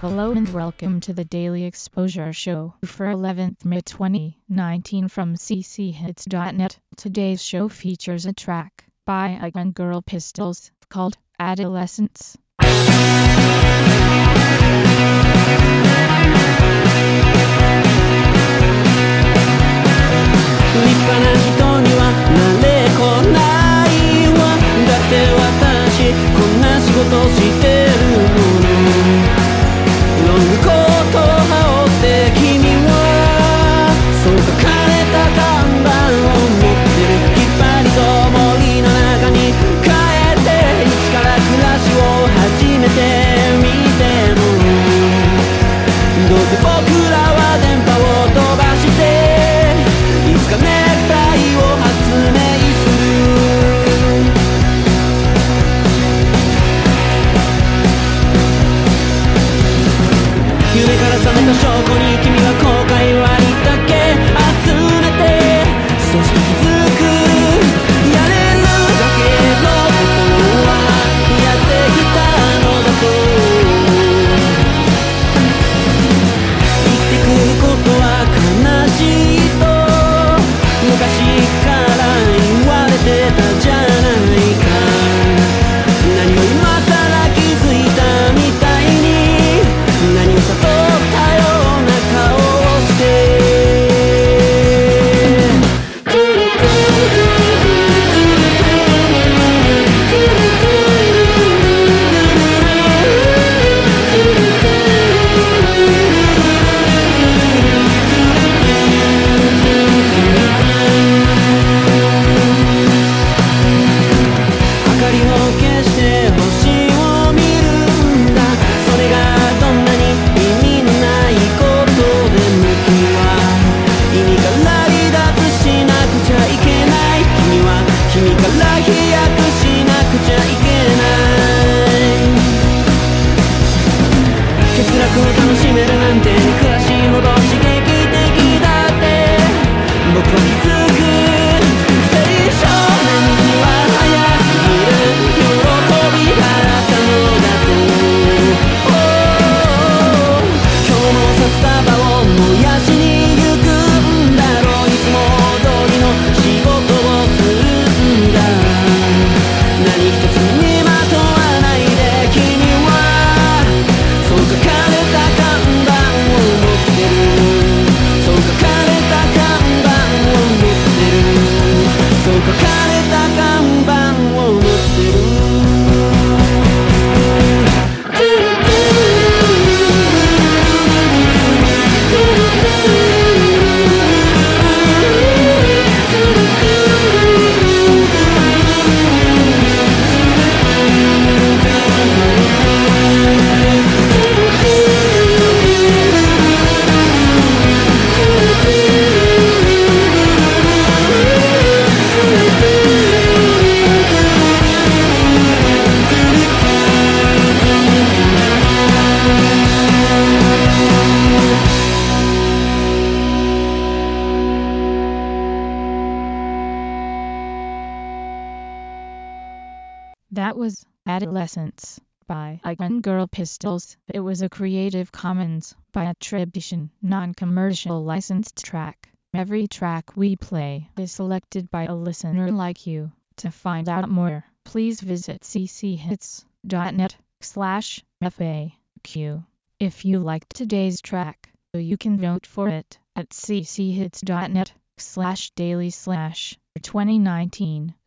Hello and welcome to the Daily Exposure Show for 11th May 2019 from cchits.net. Today's show features a track by Again Girl Pistols called Adolescence. That was Adolescence by Icon Girl Pistols. It was a Creative Commons by attribution, non-commercial licensed track. Every track we play is selected by a listener like you. To find out more, please visit cchits.net slash FAQ. If you liked today's track, you can vote for it at cchits.net slash daily slash 2019.